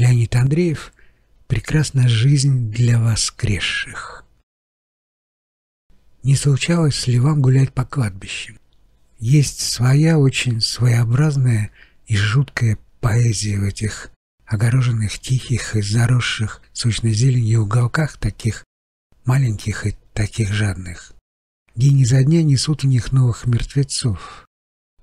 Леонид Андреев «Прекрасна жизнь для воскресших». Не случалось ли вам гулять по кладбищам? Есть своя очень своеобразная и жуткая поэзия в этих огороженных тихих и заросших сочной зеленью уголках таких маленьких и таких жадных. День изо дня несут у них новых мертвецов.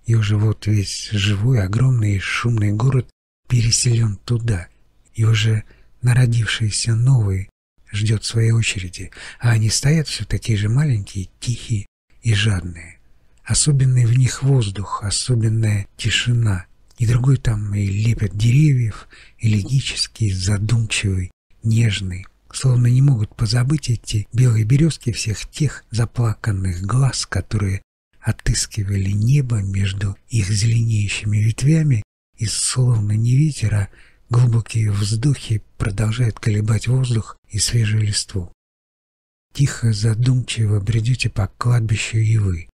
И уже вот весь живой, огромный и шумный город переселен туда. И уже народившийся новый ждет своей очереди, а они стоят все такие же маленькие, тихие и жадные. Особенный в них воздух, особенная тишина. И другой там и лепят деревьев, элегический, задумчивый, нежный. Словно не могут позабыть эти белые березки всех тех заплаканных глаз, которые отыскивали небо между их зеленеющими ветвями, и словно не ветер, а глубокие вздохи продолжают колебать воздух и свежую листву. Тихо, задумчиво бредете по кладбищу и вы.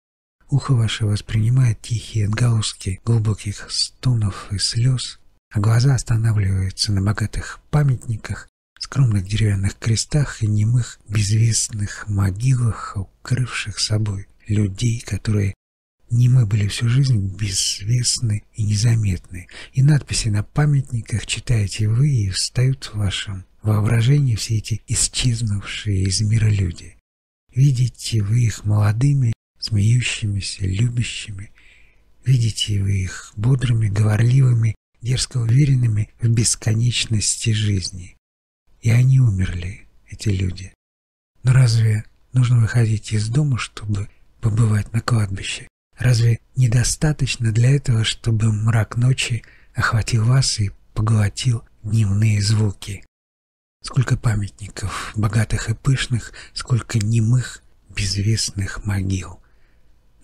Ухо ваше воспринимает тихие отголоски глубоких стонов и слез, а глаза останавливаются на богатых памятниках, скромных деревянных крестах и немых безвестных могилах, укрывших собой людей, которые не мы были всю жизнь бессвестны и незаметны, и надписи на памятниках читаете вы, и встают в вашем воображении все эти исчезнувшие из мира люди. Видите вы их молодыми, смеющимися, любящими, видите вы их бодрыми, говорливыми, дерзко уверенными в бесконечности жизни. И они умерли, эти люди. Но разве нужно выходить из дома, чтобы побывать на кладбище? Разве недостаточно для этого, чтобы мрак ночи охватил вас и поглотил дневные звуки? Сколько памятников, богатых и пышных, сколько немых, безвестных могил.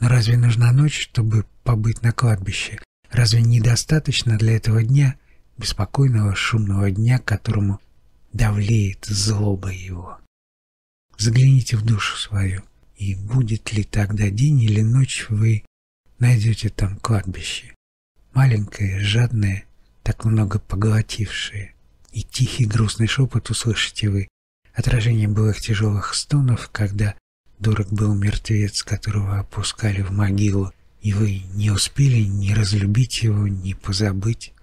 Но разве нужна ночь, чтобы побыть на кладбище? Разве недостаточно для этого дня, беспокойного шумного дня, которому давлеет злоба его? Загляните в душу свою, и будет ли тогда день или ночь вы найдете там кладбище. Маленькое, жадное, так много поглотившее. И тихий грустный шепот услышите вы, отражение былых тяжелых стонов, когда дорог был мертвец, которого опускали в могилу, и вы не успели ни разлюбить его, ни позабыть.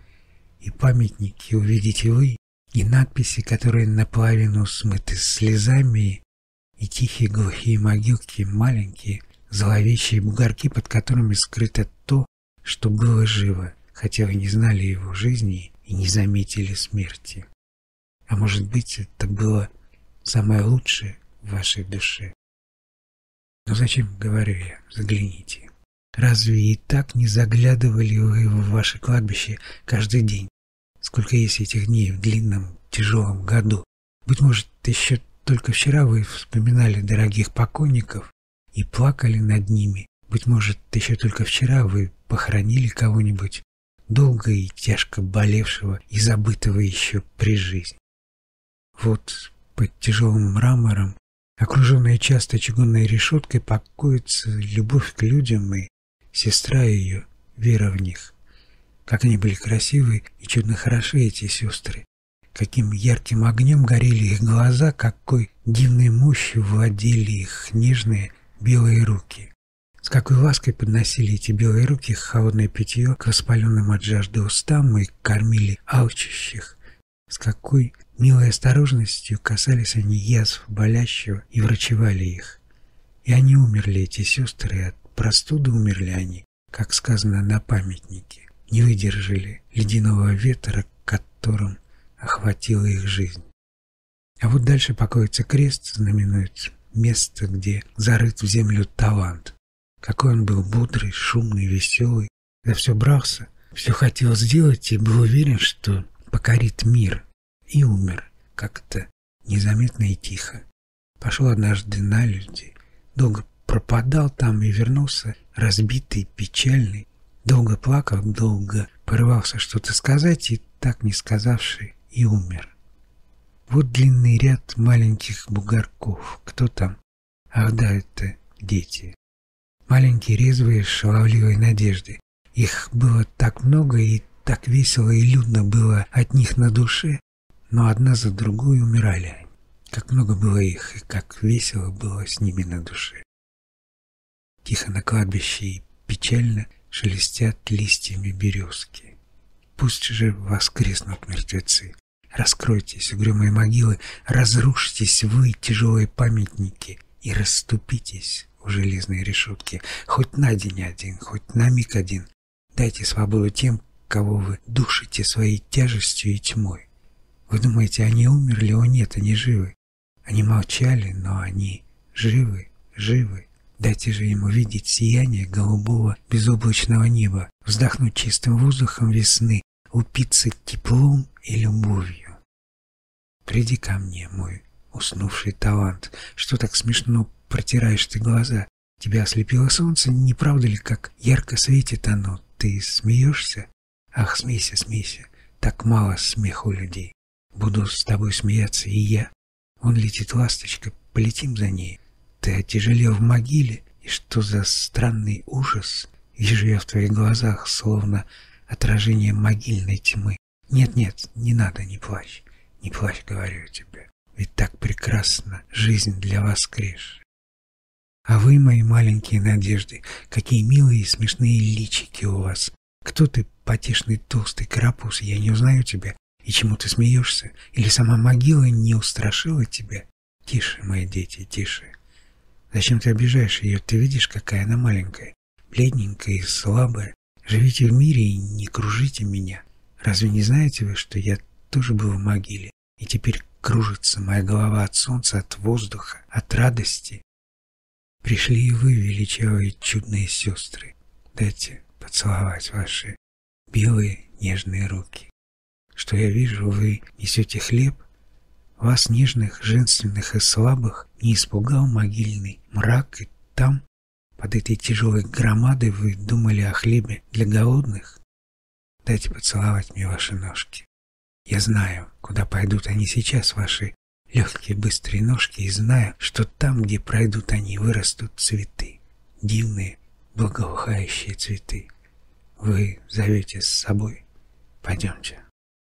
И памятники увидите вы, и надписи, которые наполовину смыты слезами, и тихие глухие могилки, маленькие, зловещие бугорки, под которыми скрыто то, что было живо, хотя вы не знали его жизни и не заметили смерти. А может быть, это было самое лучшее в вашей душе. Но зачем, говорю я, загляните. Разве и так не заглядывали вы в ваше кладбище каждый день? Сколько есть этих дней в длинном, тяжелом году? Быть может, еще только вчера вы вспоминали дорогих покойников, и плакали над ними. Быть может, еще только вчера вы похоронили кого-нибудь, долго и тяжко болевшего и забытого еще при жизни. Вот под тяжелым мрамором, окруженная часто чугунной решеткой, покоится любовь к людям и сестра ее, вера в них. Как они были красивы и чудно хороши, эти сестры. Каким ярким огнем горели их глаза, какой дивной мощью владели их нежные белые руки. С какой лаской подносили эти белые руки холодное питье к воспаленным от жажды устам и кормили алчущих. С какой милой осторожностью касались они язв болящего и врачевали их. И они умерли, эти сестры, от простуды умерли они, как сказано на памятнике. Не выдержали ледяного ветра, которым охватила их жизнь. А вот дальше покоится крест, знаменует место, где зарыт в землю талант. Какой он был бодрый, шумный, веселый. За все брался, все хотел сделать и был уверен, что покорит мир. И умер как-то незаметно и тихо. Пошел однажды на люди, долго пропадал там и вернулся разбитый, печальный. Долго плакал, долго порывался что-то сказать и так не сказавший и умер. Вот длинный ряд маленьких бугорков. Кто там? Ах да, это дети. Маленькие резвые шаловливые надежды. Их было так много и так весело и людно было от них на душе, но одна за другой умирали. Как много было их, и как весело было с ними на душе. Тихо на кладбище и печально шелестят листьями березки. Пусть же воскреснут мертвецы. Раскройтесь, угрюмые могилы, разрушьтесь вы, тяжелые памятники, и расступитесь у железной решетки, хоть на день один, хоть на миг один. Дайте свободу тем, кого вы душите своей тяжестью и тьмой. Вы думаете, они умерли? О нет, они живы. Они молчали, но они живы, живы. Дайте же ему видеть сияние голубого безоблачного неба, вздохнуть чистым воздухом весны, упиться теплом и любовью. Приди ко мне, мой уснувший талант. Что так смешно протираешь ты глаза? Тебя ослепило солнце, не правда ли, как ярко светит оно? Ты смеешься? Ах, смейся, смейся. Так мало смеху людей. Буду с тобой смеяться и я. Он летит ласточка, полетим за ней. Ты отяжелел в могиле, и что за странный ужас вижу я в твоих глазах, словно отражение могильной тьмы. Нет-нет, не надо, не плачь, не плачь, говорю тебе. Ведь так прекрасна жизнь для воскресших. А вы, мои маленькие надежды, какие милые и смешные личики у вас. Кто ты, потешный толстый карапуз, я не узнаю тебя. И чему ты смеешься? Или сама могила не устрашила тебя? Тише, мои дети, тише. Зачем ты обижаешь ее? Ты видишь, какая она маленькая, бледненькая и слабая. Живите в мире и не кружите меня. Разве не знаете вы, что я тоже был в могиле, и теперь кружится моя голова от солнца, от воздуха, от радости? Пришли и вы, величавые чудные сестры. Дайте поцеловать ваши белые нежные руки. Что я вижу, вы несете хлеб, вас, нежных, женственных и слабых, не испугал могильный мрак, и там, под этой тяжелой громадой, вы думали о хлебе для голодных? Дайте поцеловать мне ваши ножки. Я знаю, куда пойдут они сейчас, ваши легкие быстрые ножки и знаю, что там, где пройдут они, вырастут цветы, дивные, благоухающие цветы. Вы зовете с собой. Пойдемте.